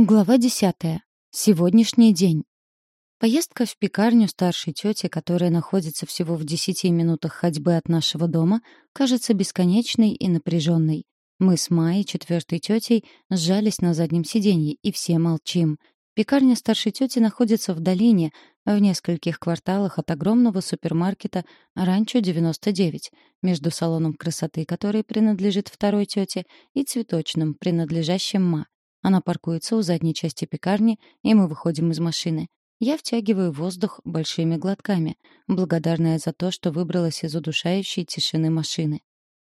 Глава десятая. Сегодняшний день. Поездка в пекарню старшей тети, которая находится всего в десяти минутах ходьбы от нашего дома, кажется бесконечной и напряженной. Мы с Майей, четвертой тетей, сжались на заднем сиденье, и все молчим. Пекарня старшей тети находится в долине, в нескольких кварталах от огромного супермаркета «Ранчо 99», между салоном красоты, который принадлежит второй тете, и цветочным, принадлежащим Ма. Она паркуется у задней части пекарни, и мы выходим из машины. Я втягиваю воздух большими глотками, благодарная за то, что выбралась из удушающей тишины машины.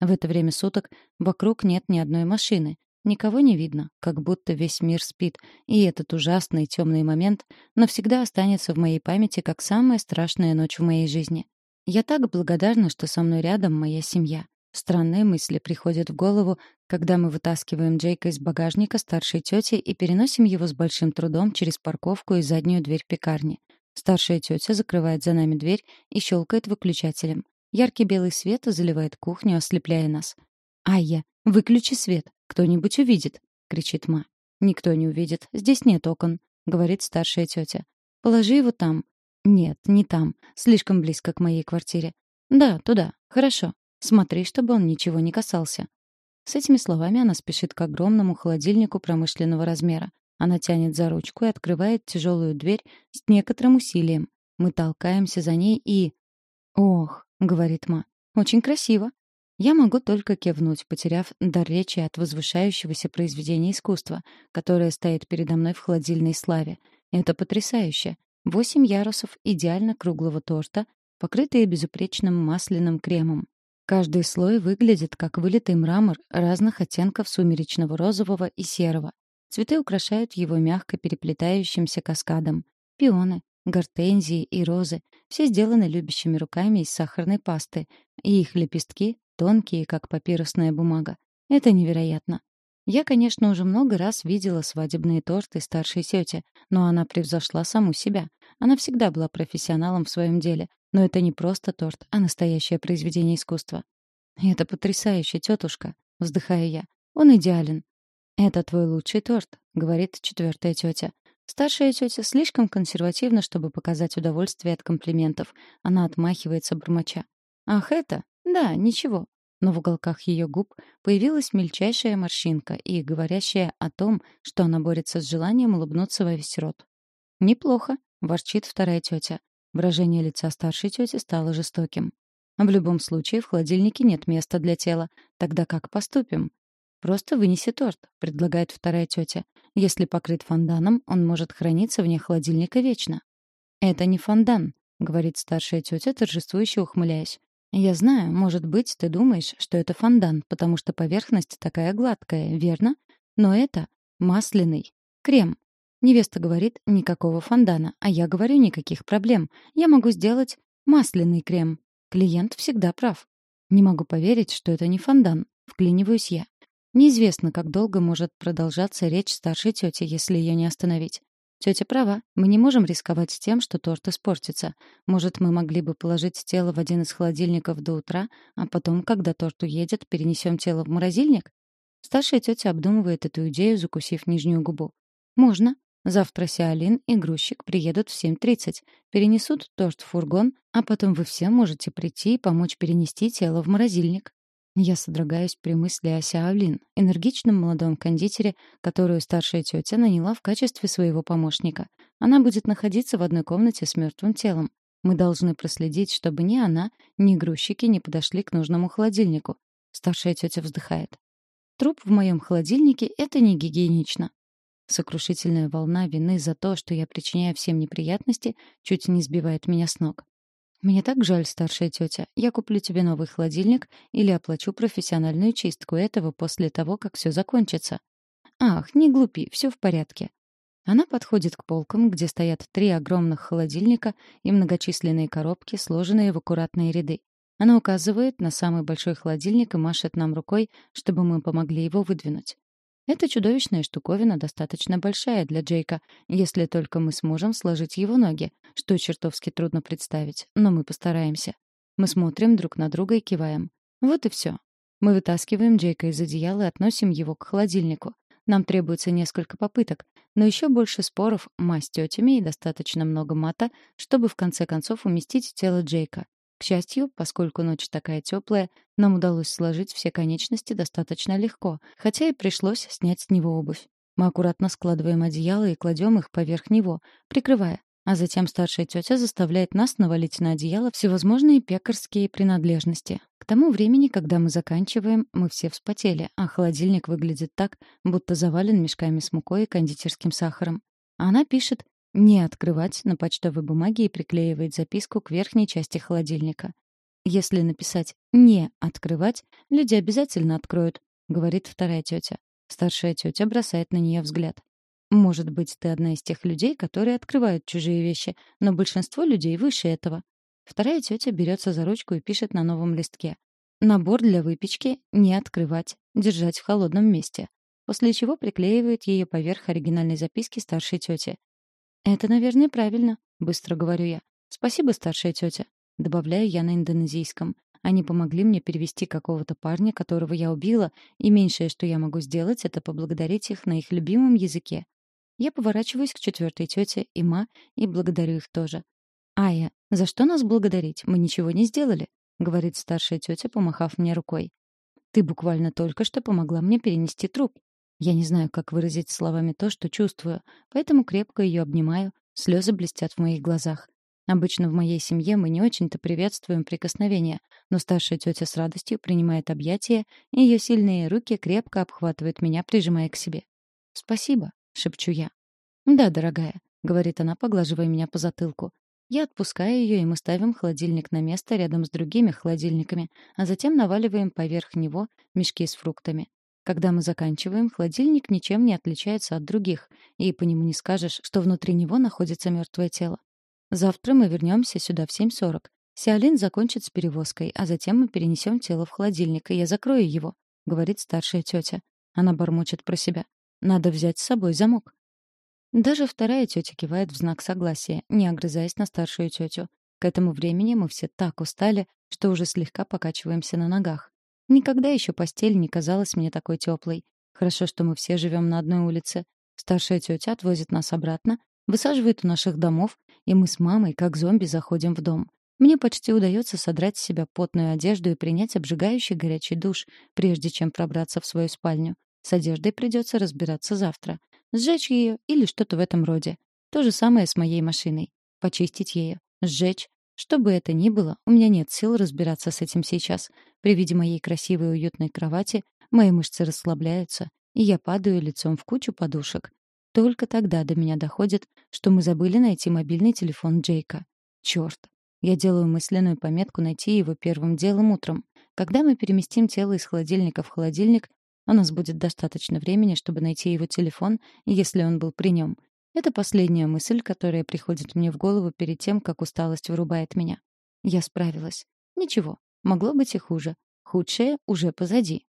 В это время суток вокруг нет ни одной машины. Никого не видно, как будто весь мир спит, и этот ужасный темный момент навсегда останется в моей памяти как самая страшная ночь в моей жизни. Я так благодарна, что со мной рядом моя семья. Странные мысли приходят в голову, когда мы вытаскиваем Джейка из багажника старшей тети и переносим его с большим трудом через парковку и заднюю дверь пекарни. Старшая тетя закрывает за нами дверь и щелкает выключателем. Яркий белый свет заливает кухню, ослепляя нас. «Айя, выключи свет, кто-нибудь увидит!» — кричит Ма. «Никто не увидит, здесь нет окон», — говорит старшая тетя. «Положи его там». «Нет, не там, слишком близко к моей квартире». «Да, туда, хорошо», Смотри, чтобы он ничего не касался. С этими словами она спешит к огромному холодильнику промышленного размера. Она тянет за ручку и открывает тяжелую дверь с некоторым усилием. Мы толкаемся за ней и... «Ох», — говорит Ма, — «очень красиво». Я могу только кивнуть, потеряв дар речи от возвышающегося произведения искусства, которое стоит передо мной в холодильной славе. Это потрясающе. Восемь ярусов идеально круглого торта, покрытые безупречным масляным кремом. Каждый слой выглядит как вылитый мрамор разных оттенков сумеречного розового и серого. Цветы украшают его мягко переплетающимся каскадом. Пионы, гортензии и розы — все сделаны любящими руками из сахарной пасты, и их лепестки тонкие, как папирусная бумага. Это невероятно. Я, конечно, уже много раз видела свадебные торты старшей тети, но она превзошла саму себя. Она всегда была профессионалом в своем деле, но это не просто торт, а настоящее произведение искусства. «Это потрясающе, тетушка», — вздыхаю я. «Он идеален». «Это твой лучший торт», — говорит четвертая тетя. Старшая тетя слишком консервативна, чтобы показать удовольствие от комплиментов. Она отмахивается бормоча. «Ах, это? Да, ничего». Но в уголках ее губ появилась мельчайшая морщинка и говорящая о том, что она борется с желанием улыбнуться во весь рот. «Неплохо», — ворчит вторая тетя. Выражение лица старшей тети стало жестоким. В любом случае в холодильнике нет места для тела. Тогда как поступим? Просто вынеси торт, предлагает вторая тетя. Если покрыт фонданом, он может храниться вне холодильника вечно. Это не фондан, говорит старшая тетя, торжествующе ухмыляясь. Я знаю, может быть, ты думаешь, что это фондан, потому что поверхность такая гладкая, верно? Но это масляный крем. Невеста говорит, никакого фондана, а я говорю, никаких проблем. Я могу сделать масляный крем. Клиент всегда прав. Не могу поверить, что это не фондан. Вклиниваюсь я. Неизвестно, как долго может продолжаться речь старшей тети, если ее не остановить. Тетя права, мы не можем рисковать тем, что торт испортится. Может, мы могли бы положить тело в один из холодильников до утра, а потом, когда торт уедет, перенесем тело в морозильник? Старшая тетя обдумывает эту идею, закусив нижнюю губу. Можно, Завтра Сиалин и грузчик приедут в 7.30, перенесут торт в фургон, а потом вы все можете прийти и помочь перенести тело в морозильник. Я содрогаюсь при мысли о Сиалин, энергичном молодом кондитере, которую старшая тетя наняла в качестве своего помощника. Она будет находиться в одной комнате с мертвым телом. Мы должны проследить, чтобы ни она, ни грузчики не подошли к нужному холодильнику. Старшая тетя вздыхает. Труп в моем холодильнике — это не гигиенично. Сокрушительная волна вины за то, что я причиняю всем неприятности, чуть не сбивает меня с ног. «Мне так жаль, старшая тетя. Я куплю тебе новый холодильник или оплачу профессиональную чистку этого после того, как все закончится». «Ах, не глупи, все в порядке». Она подходит к полкам, где стоят три огромных холодильника и многочисленные коробки, сложенные в аккуратные ряды. Она указывает на самый большой холодильник и машет нам рукой, чтобы мы помогли его выдвинуть. Эта чудовищная штуковина достаточно большая для Джейка, если только мы сможем сложить его ноги, что чертовски трудно представить, но мы постараемся. Мы смотрим друг на друга и киваем. Вот и все. Мы вытаскиваем Джейка из одеяла и относим его к холодильнику. Нам требуется несколько попыток, Но еще больше споров ма с тетями и достаточно много мата, чтобы в конце концов уместить тело Джейка. К счастью, поскольку ночь такая теплая, нам удалось сложить все конечности достаточно легко, хотя и пришлось снять с него обувь. Мы аккуратно складываем одеяло и кладем их поверх него, прикрывая. А затем старшая тетя заставляет нас навалить на одеяло всевозможные пекарские принадлежности. К тому времени, когда мы заканчиваем, мы все вспотели, а холодильник выглядит так, будто завален мешками с мукой и кондитерским сахаром. Она пишет «не открывать» на почтовой бумаге и приклеивает записку к верхней части холодильника. «Если написать «не открывать», люди обязательно откроют», — говорит вторая тетя. Старшая тетя бросает на нее взгляд. Может быть, ты одна из тех людей, которые открывают чужие вещи, но большинство людей выше этого. Вторая тетя берется за ручку и пишет на новом листке. Набор для выпечки не открывать, держать в холодном месте. После чего приклеивает ее поверх оригинальной записки старшей тети. «Это, наверное, правильно», — быстро говорю я. «Спасибо, старшая тетя», — добавляю я на индонезийском. Они помогли мне перевести какого-то парня, которого я убила, и меньшее, что я могу сделать, это поблагодарить их на их любимом языке. Я поворачиваюсь к четвертой тете и Ма и благодарю их тоже. «Ая, за что нас благодарить? Мы ничего не сделали», — говорит старшая тетя, помахав мне рукой. «Ты буквально только что помогла мне перенести труп. Я не знаю, как выразить словами то, что чувствую, поэтому крепко ее обнимаю, слезы блестят в моих глазах. Обычно в моей семье мы не очень-то приветствуем прикосновения, но старшая тетя с радостью принимает объятия, и ее сильные руки крепко обхватывают меня, прижимая к себе. «Спасибо», — шепчу я. «Да, дорогая», — говорит она, поглаживая меня по затылку. Я отпускаю ее, и мы ставим холодильник на место рядом с другими холодильниками, а затем наваливаем поверх него мешки с фруктами. Когда мы заканчиваем, холодильник ничем не отличается от других, и по нему не скажешь, что внутри него находится мертвое тело. Завтра мы вернемся сюда в 7.40. Сиалин закончит с перевозкой, а затем мы перенесем тело в холодильник, и я закрою его», — говорит старшая тетя. Она бормочет про себя. Надо взять с собой замок. Даже вторая тетя кивает в знак согласия, не огрызаясь на старшую тетю. К этому времени мы все так устали, что уже слегка покачиваемся на ногах. Никогда еще постель не казалась мне такой теплой. Хорошо, что мы все живем на одной улице. Старшая тетя отвозит нас обратно, высаживает у наших домов, и мы с мамой, как зомби, заходим в дом. Мне почти удается содрать с себя потную одежду и принять обжигающий горячий душ, прежде чем пробраться в свою спальню. С одеждой придется разбираться завтра. Сжечь ее или что-то в этом роде. То же самое с моей машиной. Почистить ее. Сжечь. Что бы это ни было, у меня нет сил разбираться с этим сейчас. При виде моей красивой уютной кровати мои мышцы расслабляются, и я падаю лицом в кучу подушек. Только тогда до меня доходит, что мы забыли найти мобильный телефон Джейка. Чёрт. Я делаю мысленную пометку найти его первым делом утром. Когда мы переместим тело из холодильника в холодильник, у нас будет достаточно времени, чтобы найти его телефон, если он был при нем. Это последняя мысль, которая приходит мне в голову перед тем, как усталость вырубает меня. Я справилась. Ничего, могло быть и хуже. Худшее уже позади.